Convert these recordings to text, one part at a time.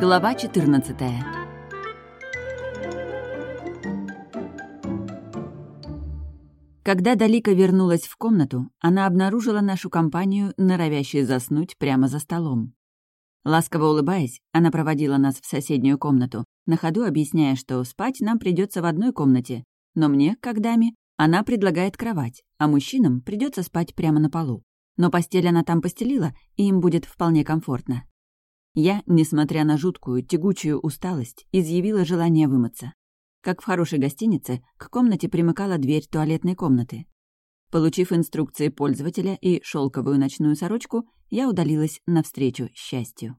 Глава 14 Когда Далика вернулась в комнату, она обнаружила нашу компанию, норовящей заснуть прямо за столом. Ласково улыбаясь, она проводила нас в соседнюю комнату, на ходу объясняя, что спать нам придется в одной комнате, но мне, как даме, она предлагает кровать, а мужчинам придется спать прямо на полу. Но постель она там постелила, и им будет вполне комфортно. Я, несмотря на жуткую, тягучую усталость, изъявила желание вымыться. Как в хорошей гостинице, к комнате примыкала дверь туалетной комнаты. Получив инструкции пользователя и шелковую ночную сорочку, я удалилась навстречу счастью.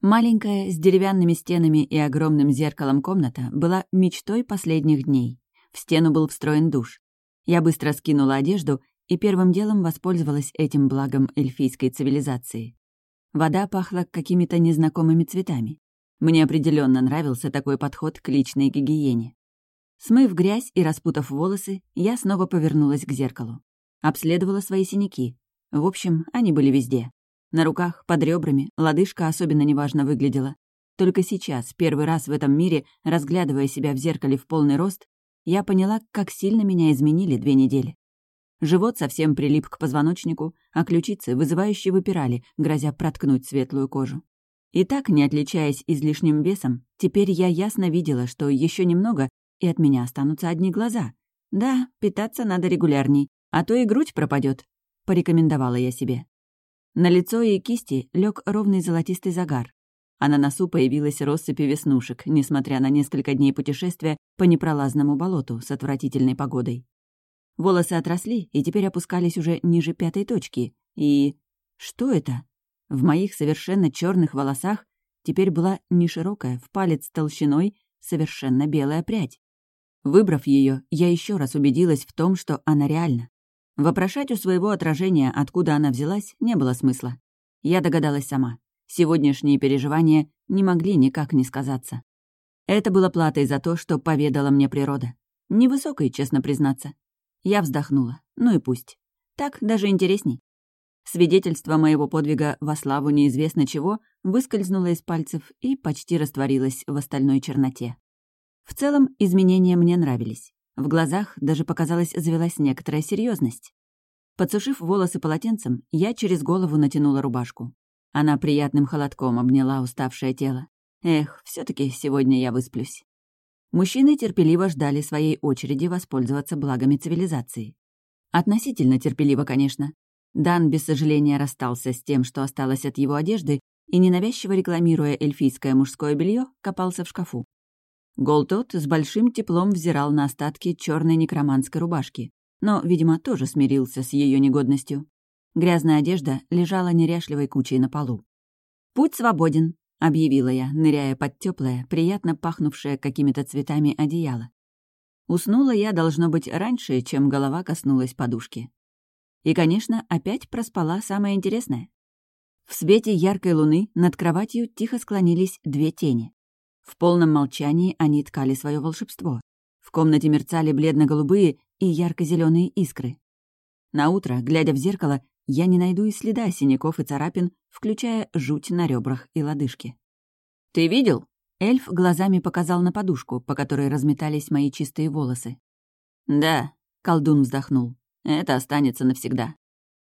Маленькая, с деревянными стенами и огромным зеркалом комната была мечтой последних дней. В стену был встроен душ. Я быстро скинула одежду и первым делом воспользовалась этим благом эльфийской цивилизации. Вода пахла какими-то незнакомыми цветами. Мне определенно нравился такой подход к личной гигиене. Смыв грязь и распутав волосы, я снова повернулась к зеркалу. Обследовала свои синяки. В общем, они были везде. На руках, под ребрами, лодыжка особенно неважно выглядела. Только сейчас, первый раз в этом мире, разглядывая себя в зеркале в полный рост, я поняла, как сильно меня изменили две недели. Живот совсем прилип к позвоночнику, а ключицы вызывающе выпирали, грозя проткнуть светлую кожу. И так, не отличаясь излишним весом, теперь я ясно видела, что еще немного, и от меня останутся одни глаза. Да, питаться надо регулярней, а то и грудь пропадет, порекомендовала я себе. На лицо и кисти лег ровный золотистый загар, а на носу появилась россыпь веснушек, несмотря на несколько дней путешествия по непролазному болоту с отвратительной погодой. Волосы отросли и теперь опускались уже ниже пятой точки. И... что это? В моих совершенно черных волосах теперь была не широкая, в палец толщиной, совершенно белая прядь. Выбрав ее, я еще раз убедилась в том, что она реальна. Вопрошать у своего отражения, откуда она взялась, не было смысла. Я догадалась сама. Сегодняшние переживания не могли никак не сказаться. Это было платой за то, что поведала мне природа. Невысокой, честно признаться. Я вздохнула. Ну и пусть. Так даже интересней. Свидетельство моего подвига во славу неизвестно чего выскользнуло из пальцев и почти растворилось в остальной черноте. В целом, изменения мне нравились. В глазах даже, показалось, завелась некоторая серьезность. Подсушив волосы полотенцем, я через голову натянула рубашку. Она приятным холодком обняла уставшее тело. Эх, все таки сегодня я высплюсь. Мужчины терпеливо ждали своей очереди воспользоваться благами цивилизации. Относительно терпеливо, конечно. Дан без сожаления расстался с тем, что осталось от его одежды, и, ненавязчиво рекламируя эльфийское мужское белье, копался в шкафу. Голтот с большим теплом взирал на остатки черной некроманской рубашки, но, видимо, тоже смирился с ее негодностью. Грязная одежда лежала неряшливой кучей на полу. «Путь свободен», — объявила я, ныряя под теплое, приятно пахнувшее какими-то цветами одеяло. Уснула я, должно быть, раньше, чем голова коснулась подушки. И, конечно, опять проспала самое интересное. В свете яркой луны над кроватью тихо склонились две тени. В полном молчании они ткали свое волшебство. В комнате мерцали бледно-голубые и ярко-зеленые искры. На утро, глядя в зеркало, я не найду и следа синяков и царапин, включая жуть на ребрах и лодыжке. «Ты видел?» Эльф глазами показал на подушку, по которой разметались мои чистые волосы. «Да», — колдун вздохнул. Это останется навсегда.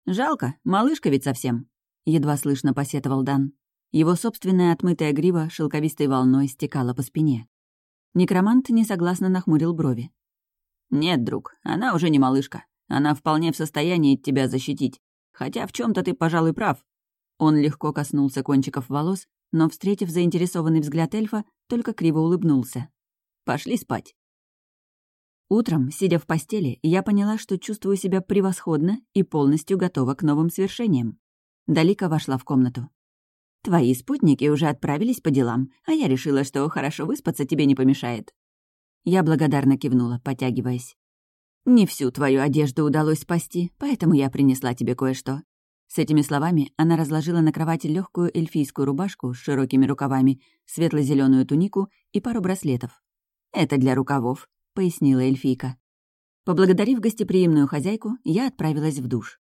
Жалко, малышка ведь совсем. Едва слышно посетовал Дан. Его собственная отмытая грива шелковистой волной стекала по спине. Некромант несогласно нахмурил брови. «Нет, друг, она уже не малышка. Она вполне в состоянии тебя защитить. Хотя в чем то ты, пожалуй, прав». Он легко коснулся кончиков волос, но, встретив заинтересованный взгляд эльфа, только криво улыбнулся. «Пошли спать. Утром, сидя в постели, я поняла, что чувствую себя превосходно и полностью готова к новым свершениям. Далика вошла в комнату. «Твои спутники уже отправились по делам, а я решила, что хорошо выспаться тебе не помешает». Я благодарно кивнула, потягиваясь. «Не всю твою одежду удалось спасти, поэтому я принесла тебе кое-что». С этими словами она разложила на кровати легкую эльфийскую рубашку с широкими рукавами, светло зеленую тунику и пару браслетов. «Это для рукавов пояснила эльфийка. Поблагодарив гостеприимную хозяйку, я отправилась в душ.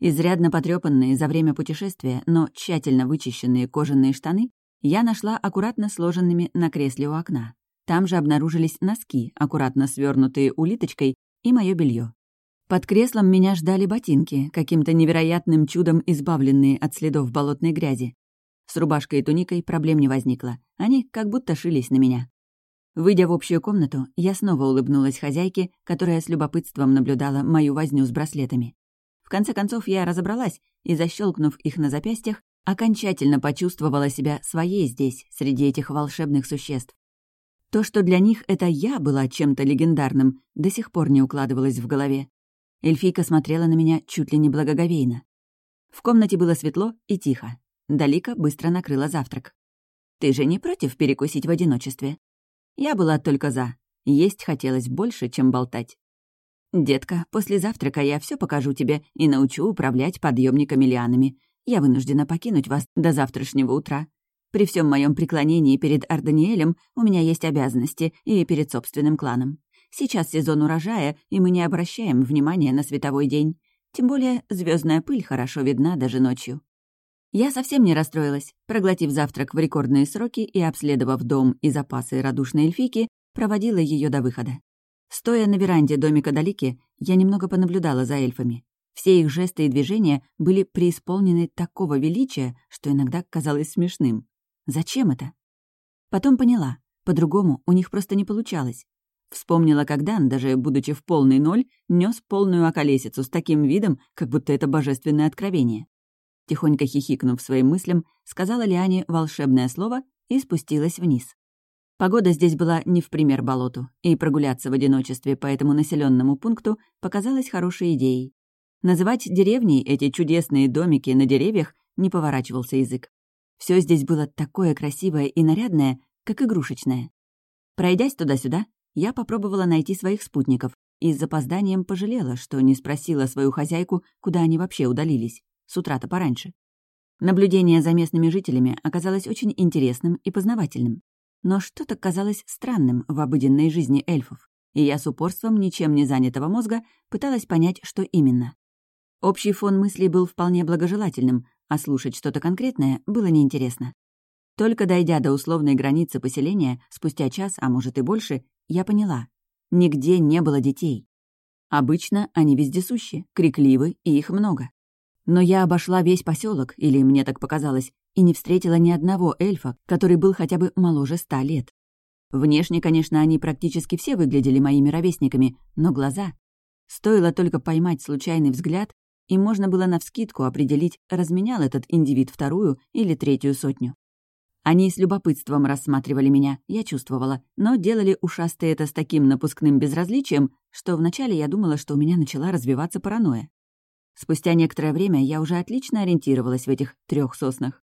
Изрядно потрепанные за время путешествия, но тщательно вычищенные кожаные штаны Я нашла аккуратно сложенными на кресле у окна. Там же обнаружились носки, аккуратно свернутые улиточкой, и мое белье. Под креслом меня ждали ботинки, каким-то невероятным чудом избавленные от следов болотной грязи. С рубашкой и туникой проблем не возникло. Они как будто шились на меня. Выйдя в общую комнату, я снова улыбнулась хозяйке, которая с любопытством наблюдала мою возню с браслетами. В конце концов, я разобралась и, защелкнув их на запястьях, окончательно почувствовала себя своей здесь, среди этих волшебных существ. То, что для них это я была чем-то легендарным, до сих пор не укладывалось в голове. Эльфийка смотрела на меня чуть ли не благоговейно. В комнате было светло и тихо. Далика быстро накрыла завтрак. «Ты же не против перекусить в одиночестве?» Я была только за. Есть хотелось больше, чем болтать. «Детка, после завтрака я все покажу тебе и научу управлять подъемниками лианами. Я вынуждена покинуть вас до завтрашнего утра. При всем моем преклонении перед Арданиэлем у меня есть обязанности и перед собственным кланом. Сейчас сезон урожая, и мы не обращаем внимания на световой день. Тем более звездная пыль хорошо видна даже ночью. Я совсем не расстроилась. Проглотив завтрак в рекордные сроки и обследовав дом и запасы радушной эльфийки, проводила ее до выхода. Стоя на веранде домика Далики, я немного понаблюдала за эльфами. Все их жесты и движения были преисполнены такого величия, что иногда казалось смешным. Зачем это? Потом поняла. По-другому у них просто не получалось. Вспомнила, как Дан, даже будучи в полный ноль, нес полную околесицу с таким видом, как будто это божественное откровение. Тихонько хихикнув своим мыслям, сказала Лиане волшебное слово и спустилась вниз. Погода здесь была не в пример болоту, и прогуляться в одиночестве по этому населенному пункту показалась хорошей идеей. Называть деревней эти чудесные домики на деревьях не поворачивался язык. Все здесь было такое красивое и нарядное, как игрушечное. Пройдясь туда-сюда, я попробовала найти своих спутников и с запозданием пожалела, что не спросила свою хозяйку, куда они вообще удалились. С утра-то пораньше. Наблюдение за местными жителями оказалось очень интересным и познавательным. Но что-то казалось странным в обыденной жизни эльфов, и я с упорством ничем не занятого мозга пыталась понять, что именно. Общий фон мыслей был вполне благожелательным, а слушать что-то конкретное было неинтересно. Только дойдя до условной границы поселения, спустя час, а может и больше, я поняла. Нигде не было детей. Обычно они вездесущи, крикливы, и их много. Но я обошла весь поселок, или мне так показалось, и не встретила ни одного эльфа, который был хотя бы моложе ста лет. Внешне, конечно, они практически все выглядели моими ровесниками, но глаза... Стоило только поймать случайный взгляд, и можно было навскидку определить, разменял этот индивид вторую или третью сотню. Они с любопытством рассматривали меня, я чувствовала, но делали ушастые это с таким напускным безразличием, что вначале я думала, что у меня начала развиваться паранойя. Спустя некоторое время я уже отлично ориентировалась в этих трех соснах.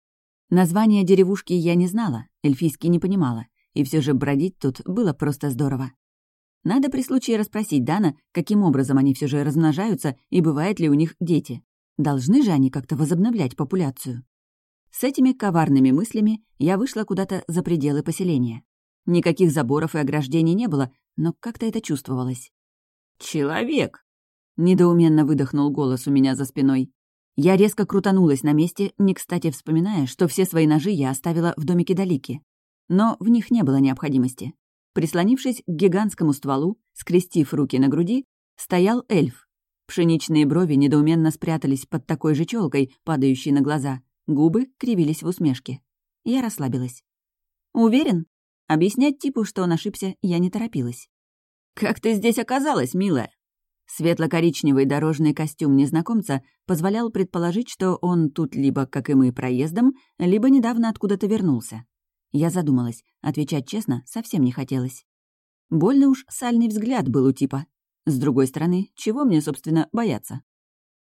Название деревушки я не знала, эльфийский не понимала, и все же бродить тут было просто здорово. Надо при случае расспросить Дана, каким образом они все же размножаются и бывают ли у них дети. Должны же они как-то возобновлять популяцию. С этими коварными мыслями я вышла куда-то за пределы поселения. Никаких заборов и ограждений не было, но как-то это чувствовалось. «Человек!» — недоуменно выдохнул голос у меня за спиной. Я резко крутанулась на месте, не кстати вспоминая, что все свои ножи я оставила в домике Далики. Но в них не было необходимости. Прислонившись к гигантскому стволу, скрестив руки на груди, стоял эльф. Пшеничные брови недоуменно спрятались под такой же челкой, падающей на глаза. Губы кривились в усмешке. Я расслабилась. «Уверен?» Объяснять типу, что он ошибся, я не торопилась. «Как ты здесь оказалась, милая?» Светло-коричневый дорожный костюм незнакомца позволял предположить, что он тут либо, как и мы, проездом, либо недавно откуда-то вернулся. Я задумалась. Отвечать честно совсем не хотелось. Больно уж сальный взгляд был у типа. С другой стороны, чего мне, собственно, бояться?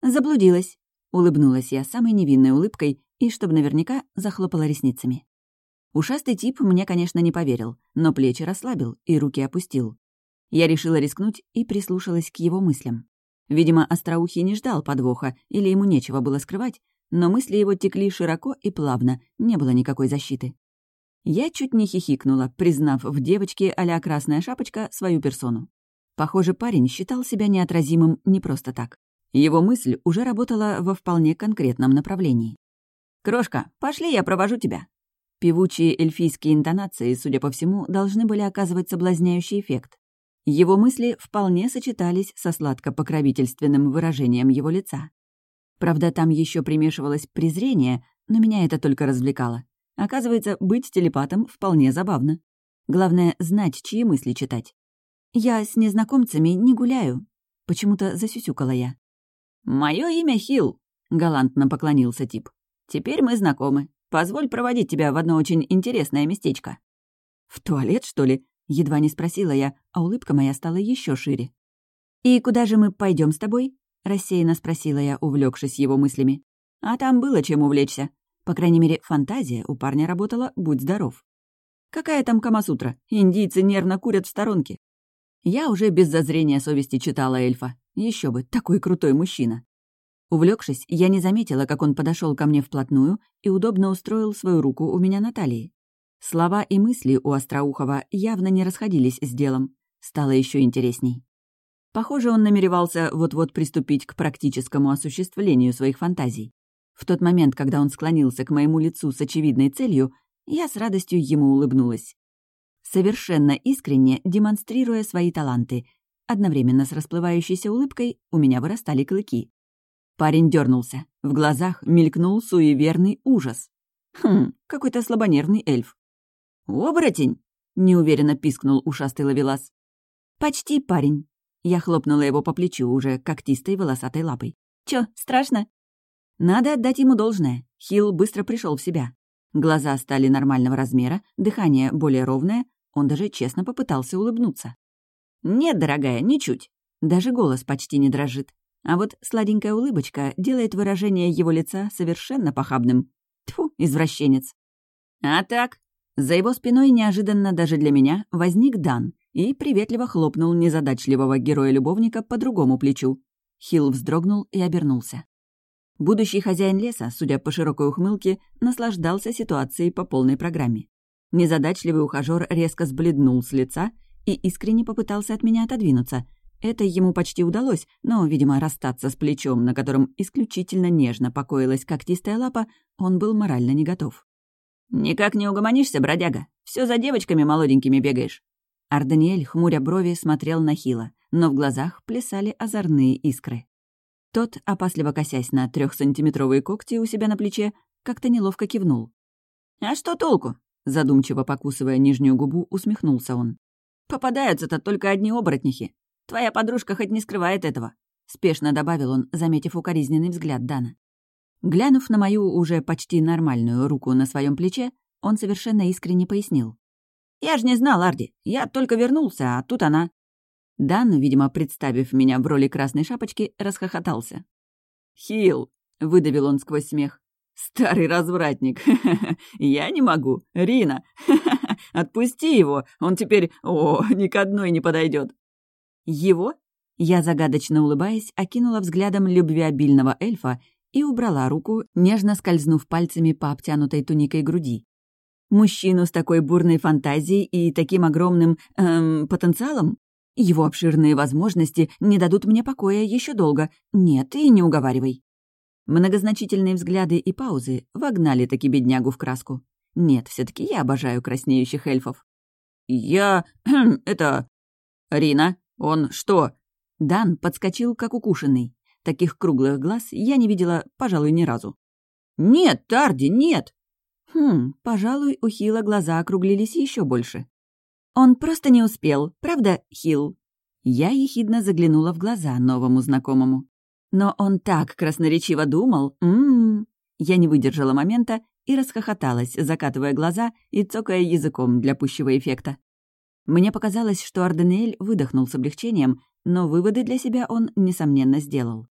Заблудилась. Улыбнулась я самой невинной улыбкой и, чтобы наверняка, захлопала ресницами. Ушастый тип мне, конечно, не поверил, но плечи расслабил и руки опустил. Я решила рискнуть и прислушалась к его мыслям. Видимо, Остроухий не ждал подвоха, или ему нечего было скрывать, но мысли его текли широко и плавно, не было никакой защиты. Я чуть не хихикнула, признав в девочке а «Красная шапочка» свою персону. Похоже, парень считал себя неотразимым не просто так. Его мысль уже работала во вполне конкретном направлении. «Крошка, пошли, я провожу тебя». Певучие эльфийские интонации, судя по всему, должны были оказывать соблазняющий эффект. Его мысли вполне сочетались со сладко-покровительственным выражением его лица. Правда, там еще примешивалось презрение, но меня это только развлекало. Оказывается, быть телепатом вполне забавно. Главное — знать, чьи мысли читать. «Я с незнакомцами не гуляю», — почему-то засюсюкала я. «Мое имя Хилл», — галантно поклонился тип. «Теперь мы знакомы. Позволь проводить тебя в одно очень интересное местечко». «В туалет, что ли?» — едва не спросила я, а улыбка моя стала еще шире. «И куда же мы пойдем с тобой?» — рассеянно спросила я, увлекшись его мыслями. А там было чем увлечься. По крайней мере, фантазия у парня работала «Будь здоров». Какая там Камасутра? Индийцы нервно курят в сторонке. Я уже без зазрения совести читала эльфа. Еще бы, такой крутой мужчина. Увлекшись, я не заметила, как он подошел ко мне вплотную и удобно устроил свою руку у меня на талии. Слова и мысли у Остроухова явно не расходились с делом. Стало еще интересней. Похоже, он намеревался вот-вот приступить к практическому осуществлению своих фантазий. В тот момент, когда он склонился к моему лицу с очевидной целью, я с радостью ему улыбнулась. Совершенно искренне демонстрируя свои таланты. Одновременно с расплывающейся улыбкой у меня вырастали клыки. Парень дернулся. В глазах мелькнул суеверный ужас. Хм, какой-то слабонервный эльф. «Оборотень!» — неуверенно пискнул ушастый ловелас. «Почти парень». Я хлопнула его по плечу уже когтистой волосатой лапой. «Чё, страшно?» Надо отдать ему должное. Хилл быстро пришел в себя. Глаза стали нормального размера, дыхание более ровное, он даже честно попытался улыбнуться. «Нет, дорогая, ничуть». Даже голос почти не дрожит. А вот сладенькая улыбочка делает выражение его лица совершенно похабным. Тьфу, извращенец. А так, за его спиной неожиданно даже для меня возник Дан и приветливо хлопнул незадачливого героя-любовника по другому плечу. Хилл вздрогнул и обернулся. Будущий хозяин леса, судя по широкой ухмылке, наслаждался ситуацией по полной программе. Незадачливый ухажёр резко сбледнул с лица и искренне попытался от меня отодвинуться — это ему почти удалось, но, видимо, расстаться с плечом, на котором исключительно нежно покоилась когтистая лапа, он был морально не готов. «Никак не угомонишься, бродяга? Все за девочками молоденькими бегаешь». Арданиэль, хмуря брови, смотрел на Хила, но в глазах плясали озорные искры. Тот, опасливо косясь на трехсантиметровые когти у себя на плече, как-то неловко кивнул. «А что толку?» Задумчиво покусывая нижнюю губу, усмехнулся он. «Попадаются-то только одни оборотнихи. Твоя подружка хоть не скрывает этого», — спешно добавил он, заметив укоризненный взгляд Дана. Глянув на мою уже почти нормальную руку на своем плече, он совершенно искренне пояснил. «Я ж не знал, Арди. Я только вернулся, а тут она». Дан, видимо, представив меня в роли красной шапочки, расхохотался. «Хилл!» — выдавил он сквозь смех. «Старый развратник! Я не могу! Рина! Отпусти его! Он теперь, о, ни к одной не подойдет. «Его?» Я, загадочно улыбаясь, окинула взглядом любвеобильного эльфа и убрала руку, нежно скользнув пальцами по обтянутой туникой груди. Мужчину с такой бурной фантазией и таким огромным эм, потенциалом? Его обширные возможности не дадут мне покоя еще долго. Нет, и не уговаривай. Многозначительные взгляды и паузы вогнали таки беднягу в краску. Нет, все таки я обожаю краснеющих эльфов. «Я... это... Рина, «Он что?» Дан подскочил, как укушенный. Таких круглых глаз я не видела, пожалуй, ни разу. «Нет, Тарди, нет!» Хм, пожалуй, у Хила глаза округлились еще больше. «Он просто не успел, правда, Хил?» Я ехидно заглянула в глаза новому знакомому. Но он так красноречиво думал. М -м -м. Я не выдержала момента и расхохоталась, закатывая глаза и цокая языком для пущего эффекта. Мне показалось, что Арденель выдохнул с облегчением, но выводы для себя он, несомненно, сделал.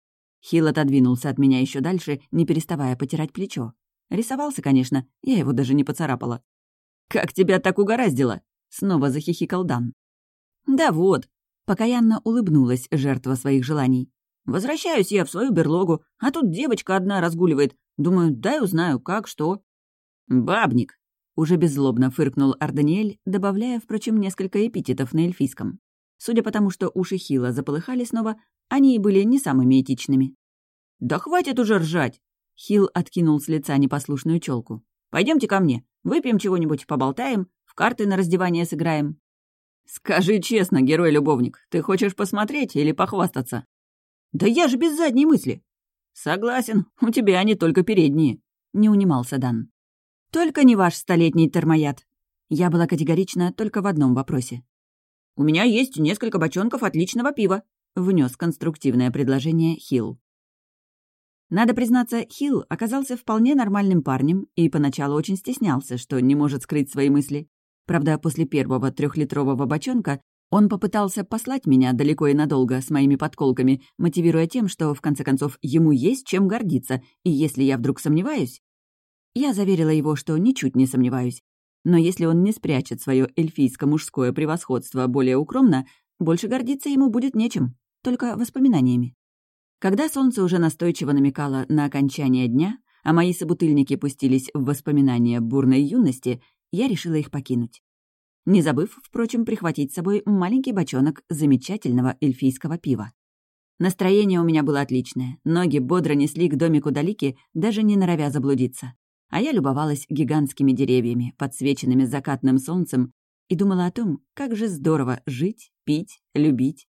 Хил отодвинулся от меня еще дальше, не переставая потирать плечо. Рисовался, конечно, я его даже не поцарапала. «Как тебя так угораздило?» — снова захихикал Дан. «Да вот», — покаянно улыбнулась жертва своих желаний. «Возвращаюсь я в свою берлогу, а тут девочка одна разгуливает. Думаю, дай узнаю, как, что». «Бабник», уже беззлобно фыркнул Арданиэль, добавляя, впрочем, несколько эпитетов на эльфийском. Судя по тому, что уши Хила заполыхали снова, они и были не самыми этичными. «Да хватит уже ржать!» Хил откинул с лица непослушную челку. Пойдемте ко мне. Выпьем чего-нибудь, поболтаем, в карты на раздевание сыграем». «Скажи честно, герой-любовник, ты хочешь посмотреть или похвастаться?» «Да я же без задней мысли!» «Согласен, у тебя они только передние», — не унимался Дан. «Только не ваш столетний термояд». Я была категорична только в одном вопросе. «У меня есть несколько бочонков отличного пива», — внес конструктивное предложение Хилл. Надо признаться, Хилл оказался вполне нормальным парнем и поначалу очень стеснялся, что не может скрыть свои мысли. Правда, после первого трехлитрового бочонка он попытался послать меня далеко и надолго с моими подколками, мотивируя тем, что, в конце концов, ему есть чем гордиться, и если я вдруг сомневаюсь... Я заверила его, что ничуть не сомневаюсь. Но если он не спрячет свое эльфийско-мужское превосходство более укромно, больше гордиться ему будет нечем, только воспоминаниями. Когда солнце уже настойчиво намекало на окончание дня, а мои собутыльники пустились в воспоминания бурной юности, я решила их покинуть. Не забыв, впрочем, прихватить с собой маленький бочонок замечательного эльфийского пива. Настроение у меня было отличное, ноги бодро несли к домику Далики, даже не норовя заблудиться. А я любовалась гигантскими деревьями, подсвеченными закатным солнцем, и думала о том, как же здорово жить, пить, любить,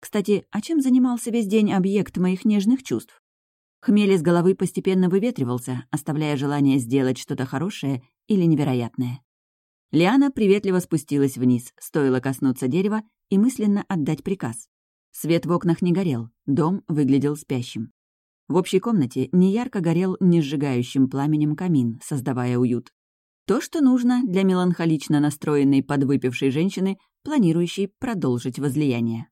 кстати, а чем занимался весь день объект моих нежных чувств? Хмель из головы постепенно выветривался, оставляя желание сделать что-то хорошее или невероятное. Лиана приветливо спустилась вниз, стоило коснуться дерева и мысленно отдать приказ. Свет в окнах не горел, дом выглядел спящим. В общей комнате неярко горел несжигающим пламенем камин, создавая уют. То, что нужно для меланхолично настроенной подвыпившей женщины, планирующей продолжить возлияние.